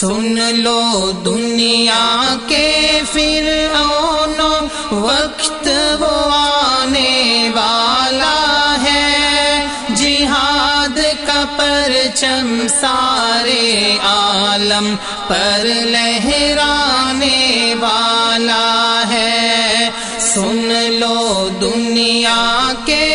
سن لو دنیا کے پھر اونو وقت وہ آنے والا ہے۔ جہاد کا پرچم سارے عالم پر لہرانے والا ہے۔ سن لو دنیا کے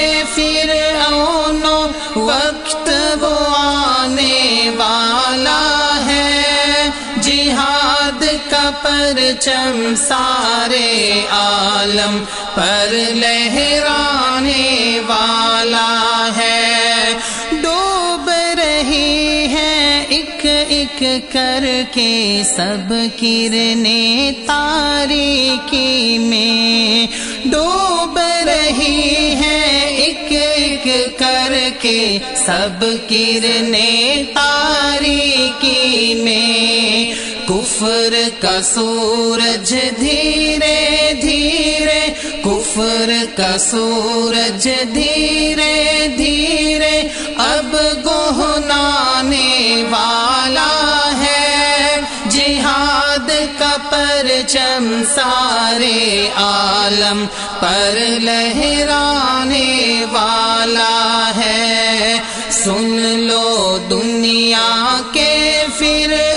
پرچم سارے عالم پر لہرانے والا ہے۔ ڈوب رہی ہے ایک ایک کر کے سب کرنے تاریکی میں۔ ڈوب رہی ہے ایک ایک کر کے سب کرنے تاریکی میں۔ کفر کا سورج دھیرے دھیرے، کفر کا سورج دھیرے دھیرے، اب گہنانے والا ہے۔ جہاد کا پرچم سارے عالم پر لہرانے والا ہے۔ سن لو دنیا کے پھر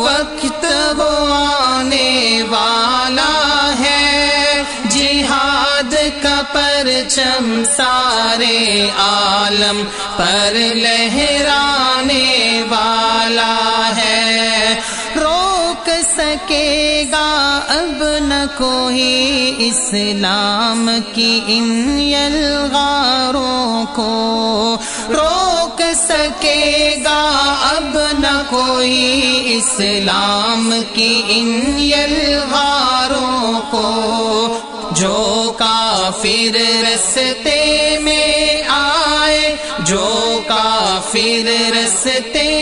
وقت وہ آنے والا ہے۔ جہاد کا پرچم سارے عالم پر لہرانے والا ہے۔ روک سکے گا اب نہ کوئی اسلام کی ان یلغاروں کو۔ روک سکے گا اب نہ کوئی اسلام کی ان یلغاروں کو، جو کافر رستے میں آئے، جو کافر رستے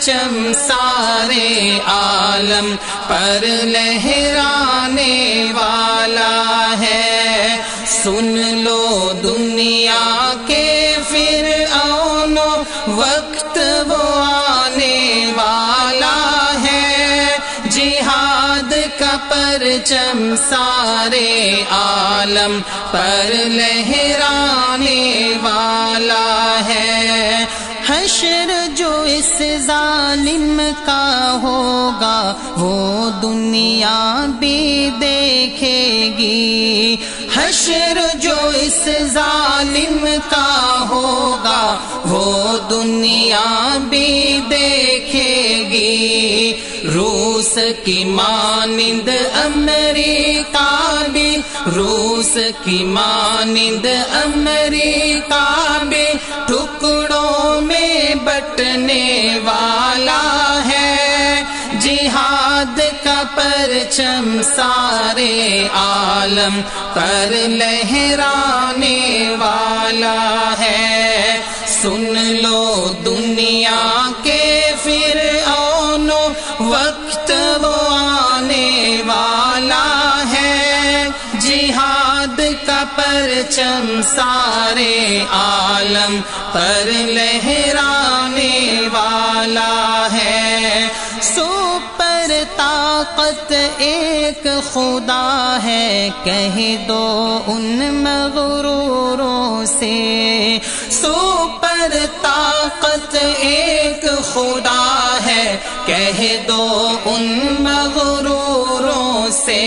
پرچم سارے عالم پر لہرانے والا ہے۔ سن لو دنیا کے پھر اونو وقت وہ آنے والا ہے۔ جہاد کا پرچم سارے عالم پر لہرانے والا ہے۔ حشر ظالم کا ہوگا، وہ دنیا بھی دیکھے گی۔ حشر جو اس ظالم کا ہوگا، وہ دنیا بھی دیکھے گی۔ روس کی مانند امریکہ بھی، روس کی مانند امریکہ بھی ٹکڑوں لوٹنے والا ہے۔ جہاد کا پرچم سارے عالم پر لہرانے والا ہے۔ سن لو دنیا کے پرچم سارے عالم پر لہرانے والا ہے۔ سو پر طاقت ایک خدا ہے، کہہ دو ان مغروروں سے۔ سو پر طاقت ایک خدا ہے، کہہ دو ان مغروروں سے۔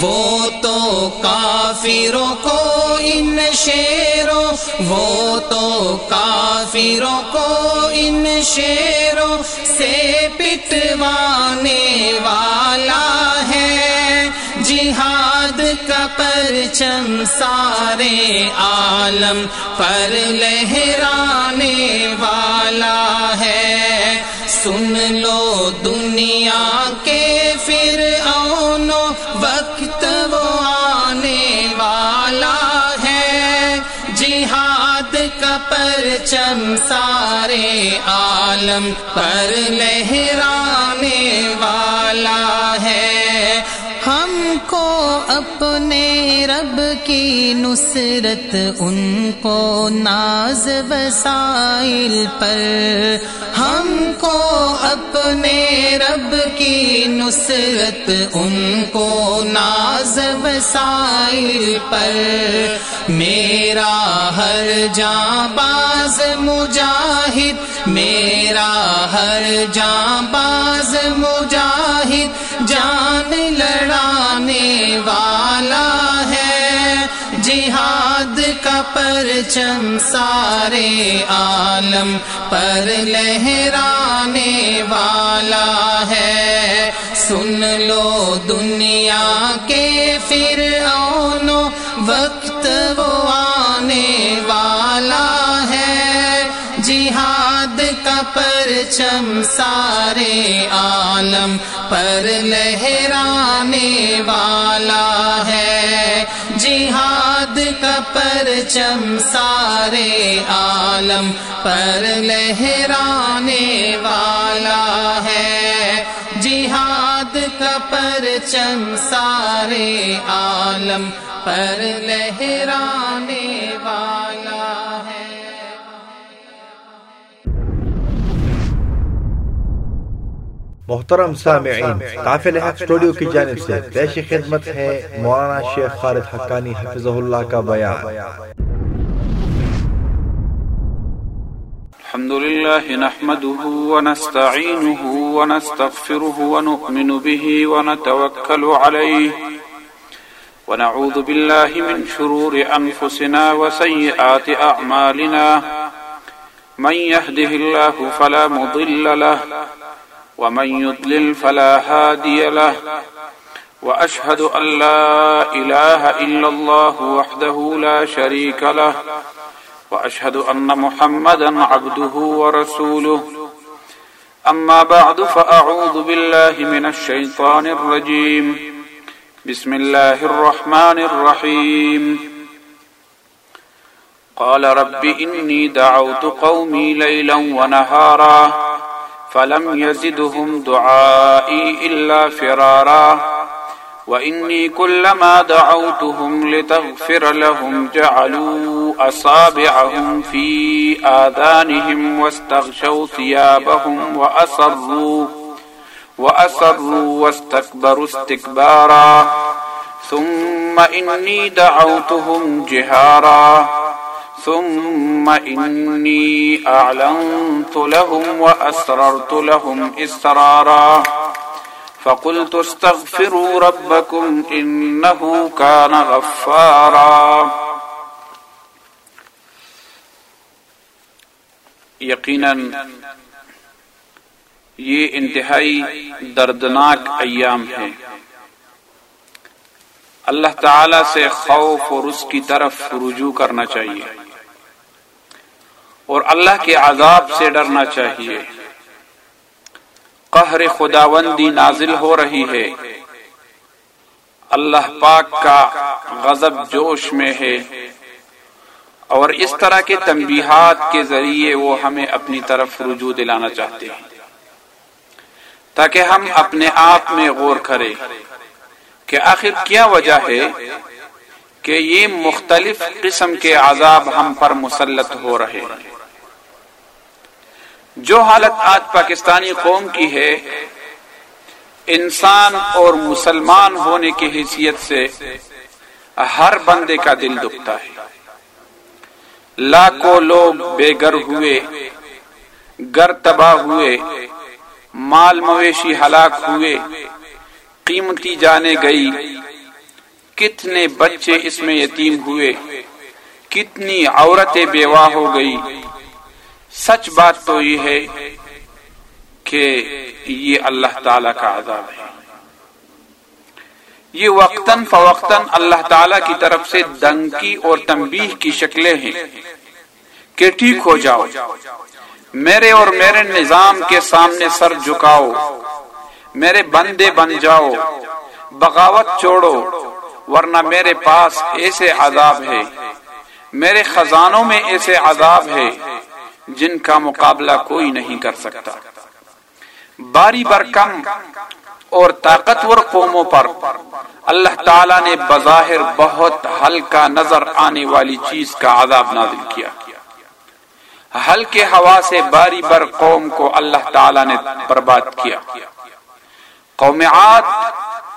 وہ تو کافروں کو ان شیروں، وہ تو کافروں کو ان شیروں سے پٹوانے والا ہے۔ جہاد کا پرچم سارے عالم پر لہرانے والا ہے۔ سن لو دنیا کے پھر عالم پر لہرانے رب کی نصرت ان کو ناز وسائل پر۔ ہم کو اپنے رب کی نصرت ان کو ناز وسائل پر۔ میرا ہر جاں باز مجاہد، میرا ہر جاں باز مجاہد۔ جان لڑانے والا جہاد کا پرچم سارے عالم پر لہرانے والا ہے۔ سن لو دنیا کے پھر اونو وقت وہ آنے والا ہے۔ جہاد کا پرچم سارے عالم پر لہرانے والا ہے۔ جہاد کا پرچم سارے عالم پر لہرانے والا ہے۔ جہاد کا پرچم سارے عالم پر لہرانے والا محترم سامعین قافل حق اسٹوڈیو کی جانب سے پیش خدمت ہے مولانا شیخ خالد حقانی حفظ اللہ کا بیان۔ الحمد لله نحمده ونستعينه ونستغفره ونؤمن به ونتوكل عليه ونعوذ بالله من شرور أنفسنا وسيئات أعمالنا من يهده الله فلا مضل له ومن يضلل فلا هادي له وأشهد أن لا إله إلا الله وحده لا شريك له وأشهد أن محمدا عبده ورسوله. أما بعد فأعوذ بالله من الشيطان الرجيم. بسم الله الرحمن الرحيم. قال رب إني دعوت قومي ليلا ونهارا فلم يزدهم دعائي إلا فرارا. وإني كلما دعوتهم لتغفر لهم جعلوا أصابعهم في آذانهم واستغشوا ثيابهم وأصروا وأصروا واستكبروا استكبارا. ثم إني دعوتهم جهارا. ثم إني أعلنت لهم وأسررت لهم إسرارا فقلت استغفروا ربكم إنه كان غفارا یقیناً یہ انتہائی دردناک ایام ہے اللہ تعالی سے خوف اور اس کی طرف رجوع کرنا چاہیے۔ اور اللہ کے عذاب سے ڈرنا چاہیے۔ قہر خداوندی نازل ہو رہی ہے۔ اللہ پاک کا غضب جوش میں ہے۔ اور اس طرح کے تنبیہات کے ذریعے وہ ہمیں اپنی طرف رجوع دلانا چاہتے ہیں۔ تاکہ ہم اپنے آپ میں غور کریں کہ آخر کیا وجہ ہے کہ یہ مختلف قسم کے عذاب ہم پر مسلط ہو رہے ہیں۔ جو حالت آج پاکستانی قوم کی ہے، انسان اور مسلمان ہونے کی حیثیت سے ہر بندے کا دل دکھتا ہے۔ لاکھوں لوگ بے گھر ہوئے گر تباہ ہوئے، مال مویشی ہلاک ہوئے، قیمتی جانے گئی۔ کتنے بچے اس میں یتیم ہوئے، کتنی عورتیں بیوہ ہو گئی۔ سچ بات تو یہ ہے کہ یہ اللہ تعالی کا عذاب ہے۔ یہ وقتاً فوقتاً اللہ تعالی کی طرف سے دنکی اور تنبیہ کی شکلیں ہیں کہ ٹھیک ہو جاؤ، میرے اور میرے نظام کے سامنے سر جھکاؤ، میرے بندے بن جاؤ، بغاوت چھوڑو، ورنہ میرے پاس ایسے عذاب ہے، میرے خزانوں میں ایسے عذاب ہے۔ جن کا مقابلہ کوئی نہیں کر سکتا۔ باری بر کم اور طاقتور قوموں پر اللہ تعالیٰ نے بظاہر بہت ہلکا نظر آنے والی چیز کا عذاب نازل کیا۔ ہلکے ہوا سے باری بر قوم کو اللہ تعالیٰ نے برباد کیا۔ قوم عاد،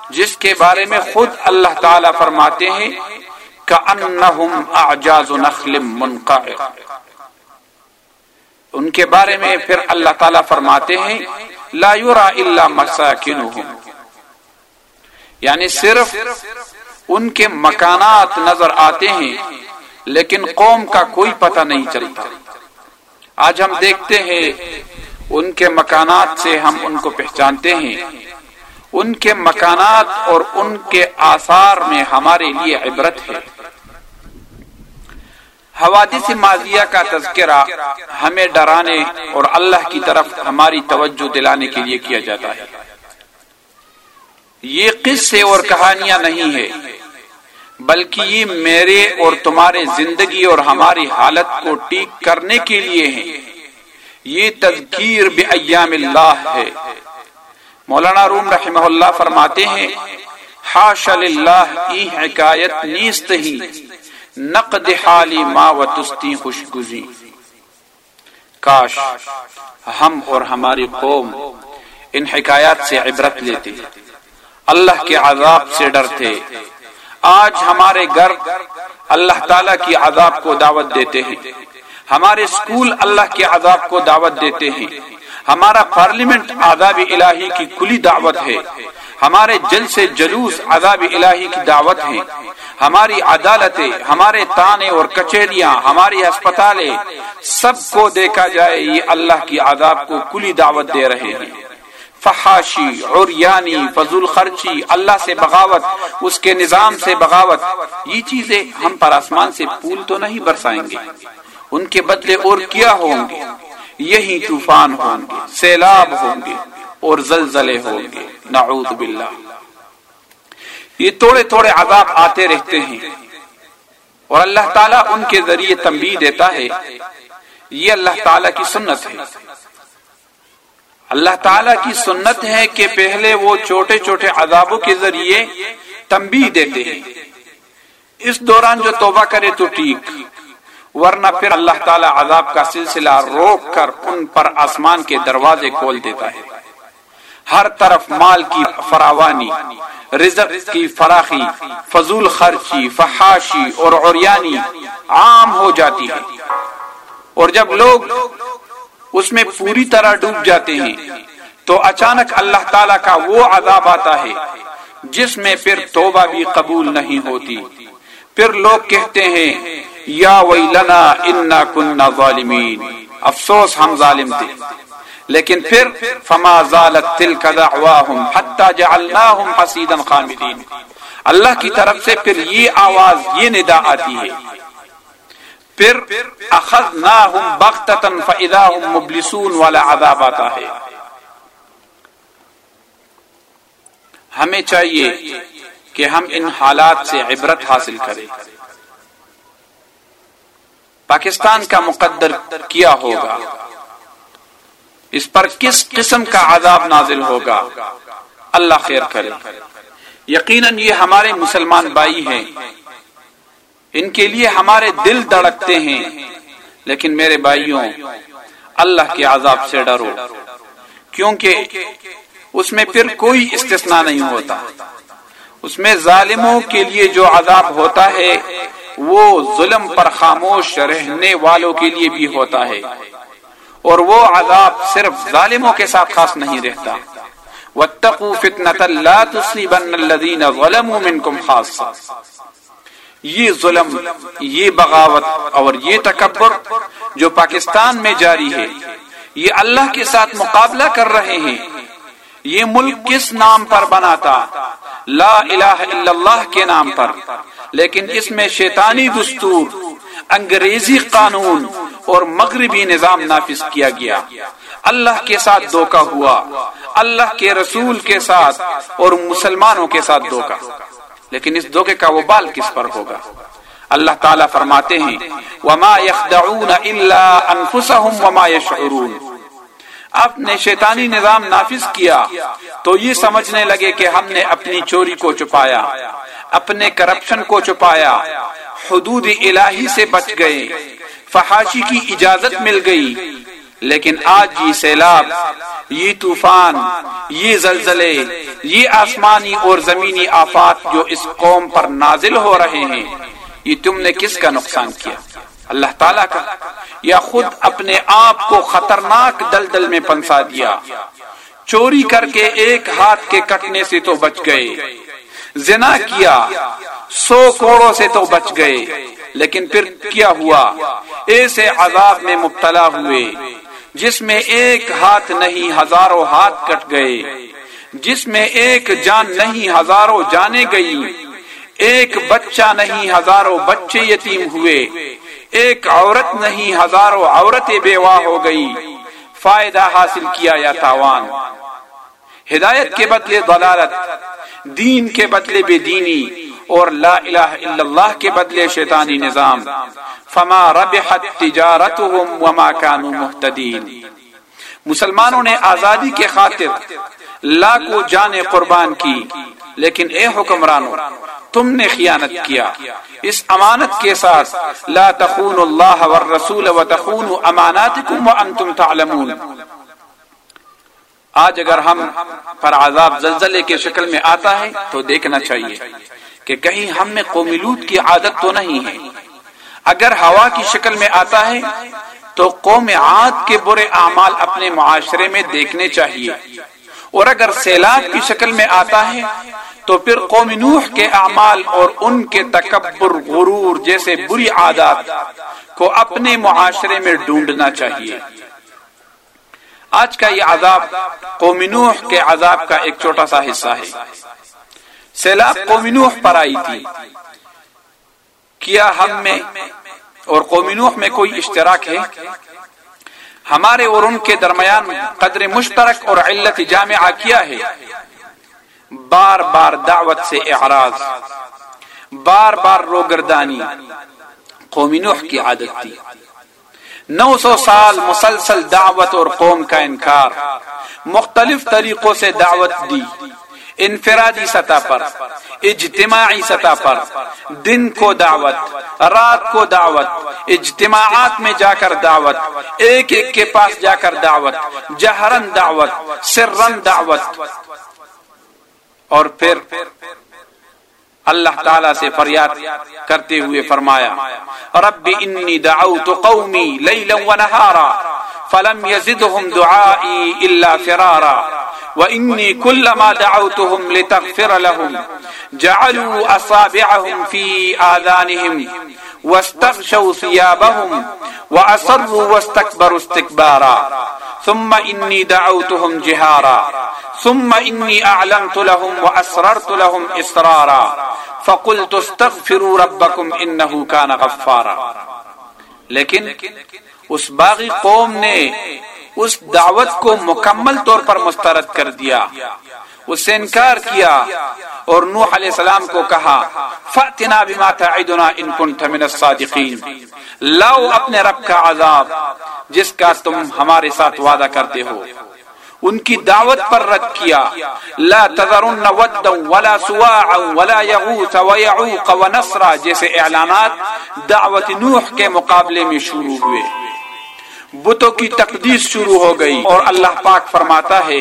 جس کے بارے میں خود اللہ تعالیٰ فرماتے ہیں كأنهم اعجاز نخل منقعر ان کے بارے میں پھر اللہ تعالیٰ فرماتے ہیں، لا يرى الا مساكنهم یعنی صرف ان کے مکانات نظر آتے ہیں، لیکن قوم کا کوئی پتہ نہیں چلتا۔ آج ہم دیکھتے ہیں، ان کے مکانات سے ہم ان کو پہچانتے ہیں۔ ان کے مکانات اور ان کے آثار میں ہمارے لیے عبرت ہے۔ حوادث ماضیہ کا تذکرہ ہمیں ڈرانے اور اللہ کی طرف ہماری توجہ دلانے کے لیے کیا جاتا ہے۔ یہ قصے اور کہانیاں نہیں ہے بلکہ یہ میرے اور تمہارے زندگی اور ہماری حالت کو ٹھیک کرنے کے لیے ہیں۔ یہ تذکیر بے ایام اللہ ہے۔ مولانا روم رحمہ اللہ فرماتے ہیں حاش اللہ ای حکایت نیست ہی۔ نقد حالی ما و تستی خوش گزی کاش ہم اور ہماری قوم ان حکایات سے عبرت لیتے۔ اللہ کے عذاب سے ڈرتے۔ آج ہمارے گھر اللہ تعالی کی عذاب کو دعوت دیتے ہیں۔ ہمارے اسکول اللہ کے عذاب کو دعوت دیتے ہیں۔ ہمارا پارلیمنٹ عذاب الہی کی کلی دعوت ہے۔ ہمارے جل سے جلوس عذاب الہی کی دعوت ہے ہماری عدالتیں، ہمارے تانے اور کچہریاں، ہماری ہسپتالیں، سب کو دیکھا جائے یہ اللہ کی عذاب کو کلی دعوت دے رہے ہیں۔ فحاشی اور یعنی فضول خرچی اللہ سے بغاوت، اس کے نظام سے بغاوت، یہ چیزیں ہم پر آسمان سے پھول تو نہیں برسائیں گے۔ ان کے بدلے اور کیا ہوں گے؟ یہی طوفان ہوں گے، سیلاب ہوں گے۔ اور زلزلے ہوں گے۔ نعوذ باللہ۔ یہ توڑے توڑے عذاب آتے رہتے ہیں۔ اور اللہ تعالیٰ ان کے ذریعے تنبیہ دیتا ہے۔ یہ اللہ تعالیٰ کی سنت ہے۔ اللہ تعالیٰ کی سنت ہے کہ پہلے وہ چھوٹے چھوٹے عذابوں کے ذریعے تنبیہ دیتے ہیں۔ اس دوران جو توبہ کرے تو ٹھیک، ورنہ پھر اللہ تعالیٰ عذاب کا سلسلہ روک کر ان پر آسمان کے دروازے کھول دیتا ہے۔ ہر طرف مال کی فراوانی، رزق کی فراخی، فضول خرچی، فحاشی اور عریانی عام ہو جاتی ہے۔ اور جب لوگ اس میں پوری طرح ڈوب جاتے ہیں، تو اچانک اللہ تعالی کا وہ عذاب آتا ہے، جس میں پھر توبہ بھی قبول نہیں ہوتی۔ پھر لوگ کہتے ہیں، یا ویلنا انا کننا ظالمین۔ افسوس ہم ظالم تھے۔ لیکن پھر فما زالت تلک دعواہم حتی جعلناہم حسیدا خامدین اللہ کی طرف سے پھر یہ آواز، یہ ندا آتی ہے۔ پھر اخذناہم بغتتا فاذاہم مبلسون والا عذاب آتا ہے۔ ہمیں چاہیے کہ ہم ان حالات سے عبرت حاصل کریں۔ پاکستان کا مقدر کیا ہوگا؟ اس پر کس قسم کا عذاب نازل ہوگا؟ اللہ خیر کرے۔ یقیناً یہ ہمارے مسلمان بھائی ہیں۔ ان کے لیے ہمارے دل دڑکتے ہیں۔ لیکن میرے بھائیوں، اللہ کے عذاب سے ڈرو۔ کیونکہ اس میں پھر کوئی استثناء نہیں ہوتا۔ اس میں ظالموں کے لیے جو عذاب ہوتا ہے، وہ ظلم پر خاموش رہنے والوں کے لیے بھی ہوتا ہے۔ اور وہ عذاب صرف ظالموں کے ساتھ خاص نہیں رہتا. وَاتَّقُوا فِتْنَةً لَا تُصِيبَنَّ الَّذِينَ ظَلَمُوا مِنْكُمْ خَاصًا یہ ظلم، یہ بغاوت اور یہ تکبر جو پاکستان میں جاری ہے، یہ اللہ کے ساتھ مقابلہ کر رہے ہیں، یہ ملک کس نام پر بناتا؟ لا الہ الا اللہ کے نام پر. لیکن اس میں شیطانی دستور انگریزی قانون اور مغربی نظام نافذ کیا گیا۔ اللہ کے ساتھ دھوکا ہوا۔ اللہ کے رسول کے ساتھ اور مسلمانوں کے ساتھ دھوکا لیکن اس دھوکے کا وہ بال کس پر ہوگا؟ اللہ تعالیٰ فرماتے ہیں، وما يخدعون الا انفسهم وما يشعرون۔ اپنے شیطانی نظام نافذ کیا تو یہ سمجھنے لگے کہ ہم نے اپنی چوری کو چھپایا۔ اپنے کرپشن کو چھپایا۔ حدود الہی سے بچ گئے۔ فحاشی کی اجازت مل گئی۔ لیکن آج یہ سیلاب، یہ طوفان، یہ زلزلے، یہ آسمانی اور زمینی آفات جو اس قوم پر نازل ہو رہے ہیں، یہ تم نے کس کا نقصان کیا؟ اللہ تعالیٰ کا۔ یا خود اپنے آپ کو خطرناک دلدل میں پنسا دیا۔ چوری کر کے ایک ہاتھ کے کٹنے سے تو بچ گئے۔ زنا کیا، سو کوڑوں سے تو بچ گئے، لیکن پھر کیا ہوا؟ ایسے عذاب میں مبتلا ہوئے، جس میں ایک ہاتھ نہیں، ہزاروں ہاتھ کٹ گئے۔ جس میں ایک جان نہیں، ہزاروں جانے گئی۔ ایک بچہ نہیں، ہزاروں بچے یتیم ہوئے۔ ایک عورت نہیں، ہزاروں عورتیں بیوہ ہو گئی۔ فائدہ حاصل کیا یا تاوان؟ ہدایت کے بدلے ضلالت دین کے بدلے بے دینی اور لا الہ الا اللہ کے بدلے شیطانی نظام. فما ربحت تجارتهم وما كانوا مهتدين. مسلمانوں نے آزادی کے خاطر لاکھوں جانیں قربان کی، لیکن اے حکمرانوں، تم نے خیانت کیا۔ اس امانت کے ساتھ لا تخون اللہ والرسول وتخون اماناتکم وانتم تعلمون۔ آج اگر ہم پر عذاب زلزلے کے شکل میں آتا ہے تو دیکھنا چاہیے کہ کہیں ہم میں قومی کی عادت تو نہیں ہے۔ اگر ہوا کی شکل میں آتا ہے تو قوم عاد کے برے اعمال اپنے معاشرے میں دیکھنے چاہیے۔ اور اگر سیلاب کی شکل میں آتا ہے تو پھر قوم نوح کے اعمال اور ان کے تکبر، غرور جیسے بری عادات کو اپنے معاشرے میں ڈھونڈنا چاہیے۔ آج کا یہ عذاب قوم نوح کے عذاب کا ایک چھوٹا سا حصہ ہے۔ سیلاب قوم نوح پر آئی تھی۔ کیا ہم میں اور قوم نوح میں کوئی اشتراک ہے؟ ہمارے اور ان کے درمیان قدر مشترک اور علت جامعہ کیا ہے؟ بار بار دعوت سے اعراض، بار بار روگردانی۔ قومی نوح کی عادت تھی۔ نو سو سال مسلسل دعوت اور قوم کا انکار. مختلف طریقوں سے دعوت دی. انفرادی سطح پر، اجتماعی سطح پر. دن کو دعوت، رات کو دعوت، اجتماعات میں جا کر دعوت، ایک ایک کے پاس جا کر دعوت جہرن دعوت سرن دعوت. اور پھر اللہ تعالی سے فریاد کرتے ہوئے فرمایا، رب انی دعوت قومی لیلا و نہارا، فلم يزدهم دعائی الا فرارا وإني كلما دعوتهم لتغفر لهم جعلوا أصابعهم في آذانهم واستغشوا ثيابهم وأصروا واستكبروا استكبارا ثم إني دعوتهم جهارا ثم إني أعلمت لهم وأسررت لهم إسرارا فقلت استغفروا ربكم إنه كان غفارا. لیکن اس باغی قوم نے اس دعوت کو مکمل طور پر مسترد کر دیا، اس سے انکار کیا اور نوح علیہ السلام کو کہا فاتنا بما تعدنا ان كنت من الصادقین۔ لاؤ اپنے رب کا عذاب، جس کا تم ہمارے ساتھ وعدہ کرتے ہو۔ ان کی دعوت پر رد کیا۔ لا تذرن ودا ولا سواعا ولا يغوث ويعوق ونصرا جیسے اعلانات دعوت نوح کے مقابلے میں شروع ہوئے۔ بتوں کی تقدیس شروع ہو گئی اور اللہ پاک فرماتا ہے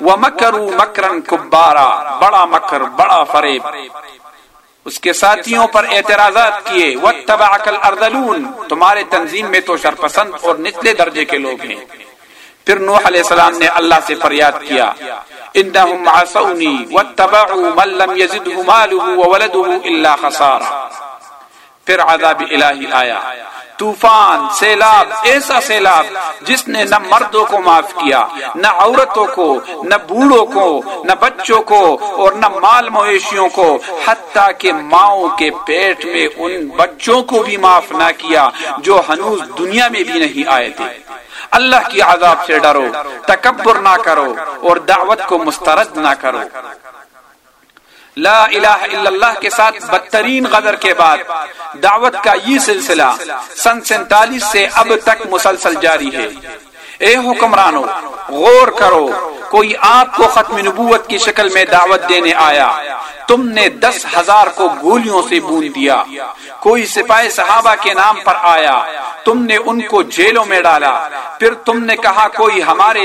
وہ مکرو مکرن کبارا بڑا مکر، بڑا فریب۔ اس کے ساتھیوں پر اعتراضات کیے وہ تباکل اردلون تمہارے تنظیم میں تو شرپسند اور نچلے درجے کے لوگ ہیں۔ پھر نوح علیہ السلام نے اللہ سے فریاد کیا، انہم عصونی واتبعوا من لم يزده ماله وولده الا خسارا پھر عذاب الہی آیا۔ طوفان، سیلاب، ایسا سیلاب جس نے نہ مردوں کو معاف کیا، نہ عورتوں کو، نہ بوڑھوں کو، نہ بچوں کو اور نہ مال مویشیوں کو، حتیٰ کہ ماؤں کے پیٹ میں ان بچوں کو بھی معاف نہ کیا جو ہنوز دنیا میں بھی نہیں آئے تھے۔ اللہ کی عذاب سے ڈرو، تکبر نہ کرو اور دعوت کو مسترد نہ کرو۔ لا الہ الا اللہ کے ساتھ بدترین غدر کے بعد دعوت کا یہ سلسلہ سن سینتالیس سے اب تک مسلسل جاری ہے۔ اے حکمرانو، غور کرو، کوئی آپ کو ختم نبوت کی شکل میں دعوت دینے آیا۔ تم نے دس ہزار کو گولیوں سے بون دیا۔ کوئی سپاہی صحابہ کے نام پر آیا۔ تم نے ان کو جیلوں میں ڈالا۔ پھر تم نے کہا، کوئی ہمارے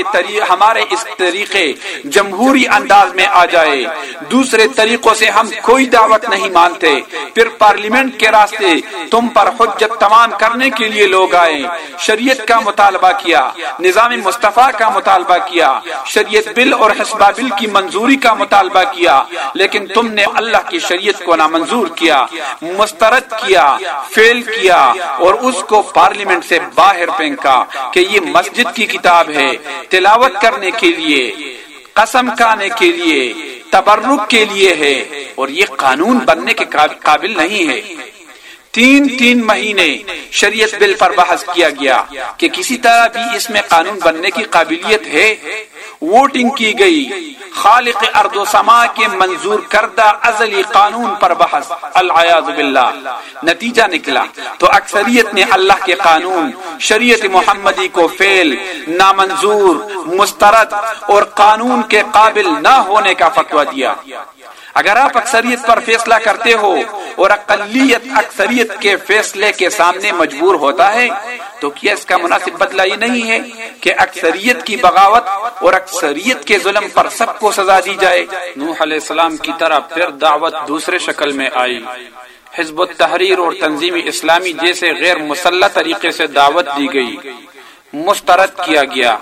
ہمارے اس طریقے جمہوری انداز میں آ جائے۔ دوسرے طریقوں سے ہم کوئی دعوت نہیں مانتے۔ پھر پارلیمنٹ کے راستے تم پر حجت تمام کرنے کے لیے لوگ آئے۔ شریعت کا مطالبہ کیا، نظام مصطفیٰ کا مطالبہ کیا، شریعت بل اور حسبہ بل کی منظوری کا مطالبہ کیا۔ لیکن تم نے اللہ کی شریعت کو نامنظور کیا، مسترد کیا، فیل کیا اور اس کو پارلیمنٹ سے باہر پھینکا کہ یہ مسجد کی کتاب ہے۔ تلاوت کرنے کے لیے، قسم کھانے کے لیے، تبرک کے لیے ہے اور یہ قانون بننے کے قابل نہیں ہے۔ تین تین مہینے شریعت بل پر بحث کیا گیا کہ کسی طرح بھی اس میں قانون بننے کی قابلیت ہے۔ ووٹنگ کی گئی۔ خالق ارد و سما کے منظور کردہ ازلی قانون پر بحث۔ باللہ۔ نتیجہ نکلا۔ تو اکثریت نے اللہ کے قانون، شریعت محمدی کو فیل نامنظور، مسترد اور قانون کے قابل نہ ہونے کا فتویٰ دیا۔ اگر آپ اکثریت پر فیصلہ کرتے ہو اور اقلیت اکثریت کے فیصلے کے سامنے مجبور ہوتا ہے، تو کیا اس کا مناسب بدلہ یہ نہیں ہے کہ اکثریت کی بغاوت اور اکثریت کے ظلم پر سب کو سزا دی جائے؟ نوح علیہ السلام کی طرح پھر دعوت دوسرے شکل میں آئی۔ حزب التحریر اور تنظیم اسلامی جیسے غیر مسلح طریقے سے دعوت دی گئی۔ مسترد کیا گیا۔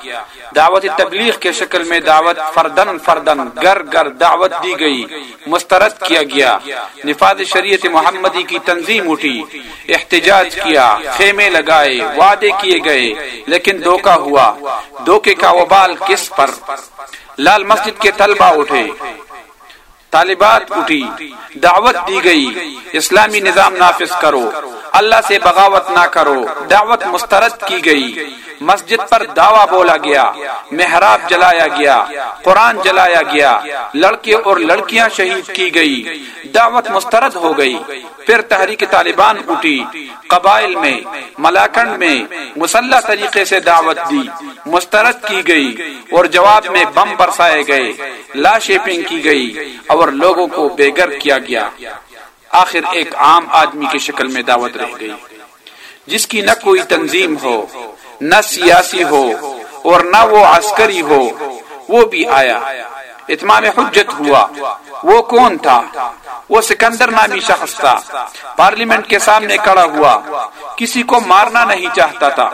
دعوت تبلیغ کے شکل میں دعوت فردن فردن، گر گر دعوت دی گئی، مسترد کیا گیا، نفاذ شریعت محمدی کی تنظیم اٹھی، احتجاج کیا، خیمے لگائے، وعدے کیے گئے، لیکن دھوکا ہوا، دھوکے کا وبال کس پر؟ لال مسجد کے طلبہ اٹھے، طالبات اٹھی، دعوت دی گئی، اسلامی نظام نافذ کرو، اللہ سے بغاوت نہ کرو، دعوت مسترد کی گئی مسجد پر دعویٰ بولا گیا، محراب جلایا گیا، قرآن جلایا گیا، لڑکے اور لڑکیاں شہید کی گئی، دعوت مسترد ہو گئی، پھر تحریک طالبان اٹھی، قبائل میں، ملاکنڈ میں، مسلح طریقے سے دعوت دی، مسترد کی گئی اور جواب میں بم برسائے گئے لاشیں کی گئی اور لوگوں کو بے گر کیا گیا۔ آخر ایک عام آدمی کی شکل میں دعوت رہ گئی، جس کی نہ کوئی تنظیم ہو۔ نہ سیاسی ہو اور نہ وہ عسکری ہو، وہ بھی آیا۔ اتمام حجت ہوا۔ وہ کون تھا؟ وہ سکندر نامی شخص تھا۔ پارلیمنٹ کے سامنے کڑا ہوا۔ کسی کو مارنا نہیں چاہتا تھا۔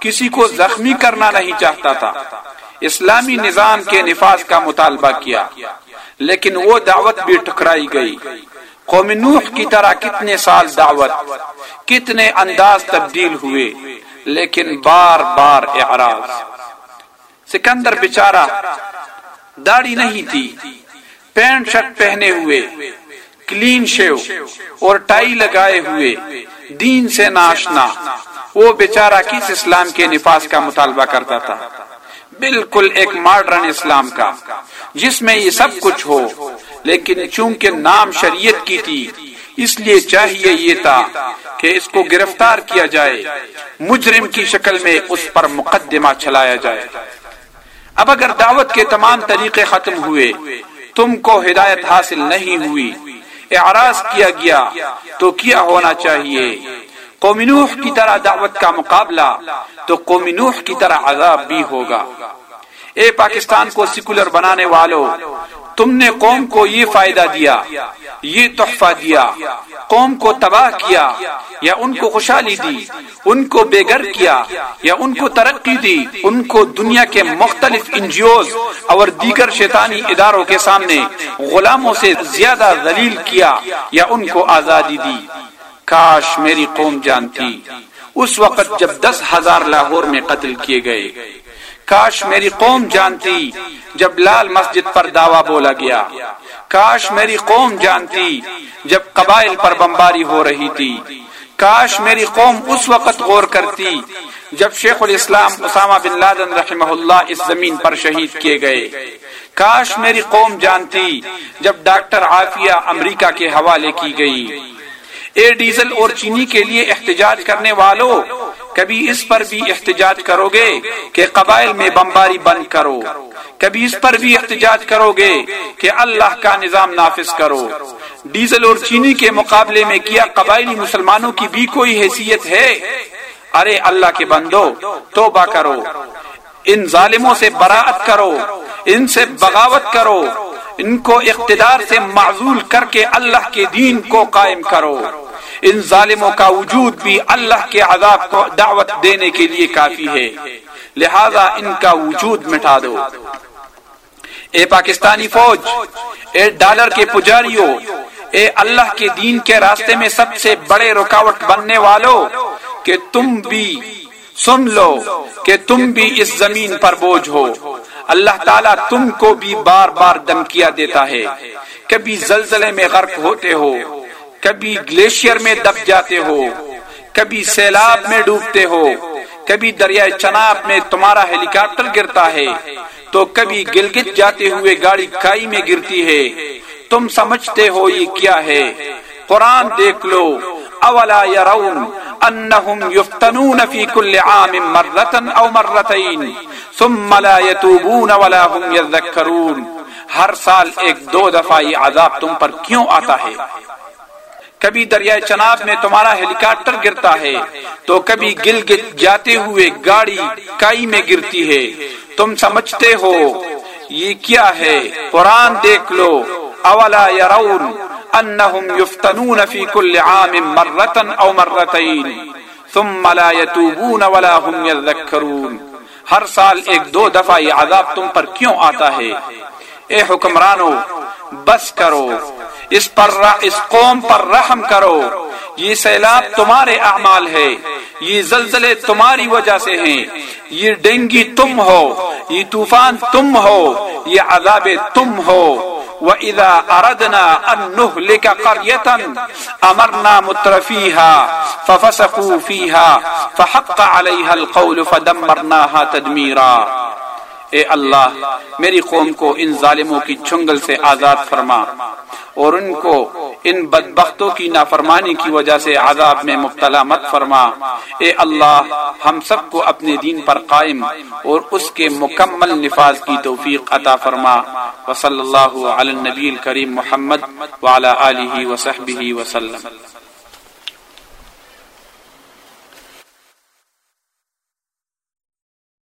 کسی کو زخمی کرنا نہیں چاہتا تھا۔ اسلامی نظام کے نفاذ کا مطالبہ کیا۔ لیکن وہ دعوت بھی ٹکرائی گئی۔ قوم نوح کی طرح کتنے سال دعوت، کتنے انداز تبدیل ہوئے۔ لیکن بار بار اعراض۔ سکندر بچارا داڑھی نہیں تھی۔ پینٹ شرٹ پہنے ہوئے، کلین شیو اور ٹائی لگائے ہوئے، دین سے ناشنا۔ وہ بیچارہ کس اسلام کے نفاذ کا مطالبہ کرتا تھا؟ بالکل ایک ماڈرن اسلام کا، جس میں یہ سب کچھ ہو، لیکن چونکہ نام شریعت کی تھی اس لیے چاہیے یہ تھا کہ اس کو گرفتار کیا جائے، مجرم کی شکل میں اس پر مقدمہ چلایا جائے۔ اب اگر دعوت کے تمام طریقے ختم ہوئے، تم کو ہدایت حاصل نہیں ہوئی، اعراض کیا گیا، تو کیا ہونا چاہیے؟ قوم نوح کی طرح دعوت کا مقابلہ، تو قوم نوح کی طرح عذاب بھی ہوگا۔ اے پاکستان کو سیکولر بنانے والوں تم نے قوم کو یہ فائدہ دیا، یہ تحفہ دیا، قوم کو تباہ کیا، یا ان کو خوشحالی دی، ان کو بے گھر کیا، یا ان کو ترقی دی، ان کو دنیا کے مختلف انجیوز اور دیگر شیطانی اداروں کے سامنے غلاموں سے زیادہ ذلیل کیا، یا ان کو آزادی دی۔ کاش میری قوم جانتی۔ اس وقت جب دس ہزار لاہور میں قتل کیے گئے۔ کاش میری قوم جانتی جب لال مسجد پر دعویٰ بولا گیا۔ کاش میری قوم جانتی جب قبائل پر بمباری ہو رہی تھی۔ کاش میری قوم اس وقت غور کرتی جب شیخ الاسلام اسامہ بن لادن رحمہ اللہ اس زمین پر شہید کیے گئے۔ کاش میری قوم جانتی جب ڈاکٹر عافیہ امریکہ کے حوالے کی گئی۔ اے ڈیزل اور چینی کے لیے احتجاج کرنے والوں کبھی اس پر بھی احتجاج کرو گے کہ قبائل میں بمباری بند کرو۔ کبھی اس پر بھی احتجاج کرو گے کہ اللہ کا نظام نافذ کرو۔ ڈیزل اور چینی کے مقابلے میں کیا قبائلی مسلمانوں کی بھی کوئی حیثیت ہے؟ ارے اللہ کے بندو، توبہ کرو۔ ان ظالموں سے براعت کرو۔ ان سے بغاوت کرو۔ ان کو اقتدار سے معذول کر کے اللہ کے دین کو قائم کرو۔ ان ظالموں کا وجود بھی اللہ کے عذاب کو دعوت دینے کے لیے کافی ہے۔ لہذا ان کا وجود مٹا دو۔ اے پاکستانی فوج، اے ڈالر کے پجاریوں، اے اللہ کے دین کے راستے میں سب سے بڑے رکاوٹ بننے والوں کہ تم بھی سن لو کہ تم بھی اس زمین پر بوجھ ہو۔ اللہ تعالیٰ تم کو بھی بار بار دمکیا دیتا ہے۔ کبھی زلزلے میں غرق ہوتے ہو کبھی گلیشیئر میں دب جاتے ہو، کبھی سیلاب میں ڈوبتے ہو، کبھی دریائے چناب میں تمہارا ہیلی کاپٹر گرتا ہے، تو کبھی گلگت جاتے ہوئے گاڑی کائی میں گرتی ہے۔ تم سمجھتے ہو یہ کیا ہے؟ قرآن دیکھ لو، اولا یرون انہم یفتنون فی کل عام مرتن او مرتین، ثم لا یتوبون ولا هم یذکرون۔ ہر سال ایک دو دفعہ یہ عذاب تم پر کیوں آتا ہے؟ کبھی دریائے چناب میں تمہارا ہیلی کاپٹر گرتا ہے، تو کبھی گل گت جاتے ہوئے گاڑی کائی میں گرتی ہے۔ تم سمجھتے ہو، یہ کیا ہے؟ قرآن دیکھ لو۔ اولا یرون انہم یفتنون فی کل عام مرتن او مرتین، ثم لا یتوبون ولا هم یذکرون۔ ہر سال ایک دو دفعہ یہ عذاب تم پر کیوں آتا ہے؟ اے حکمرانو، بس کرو۔ اس پر اس قوم پر رحم کرو۔ یہ سیلاب تمہارے اعمال ہے۔ یہ زلزلے تمہاری وجہ سے ہیں۔ یہ ڈینگی تم ہو۔ یہ طوفان تم ہو۔ یہ عذاب تم ہو۔ وَإِذَا أَرَدْنَا أَن نُهْلِكَ قَرْيَةً أَمَرْنَا مُتْرَفِيهَا فَفَسَقُوا فِيهَا فَحَقَّ عَلَيْهَا الْقَوْلُ فَدَمَّرْنَاهَا تَدْمِيرًا۔ اے اللہ، میری قوم کو ان ظالموں کی چنگل سے آزاد فرما اور ان کو ان بدبختوں کی نافرمانی کی وجہ سے عذاب میں مبتلا مت فرما۔ اے اللہ، ہم سب کو اپنے دین پر قائم اور اس کے مکمل نفاذ کی توفیق عطا فرما۔ وصلی اللہ علی النبی الکریم محمد وعلی آلہ وصحبہ وسلم۔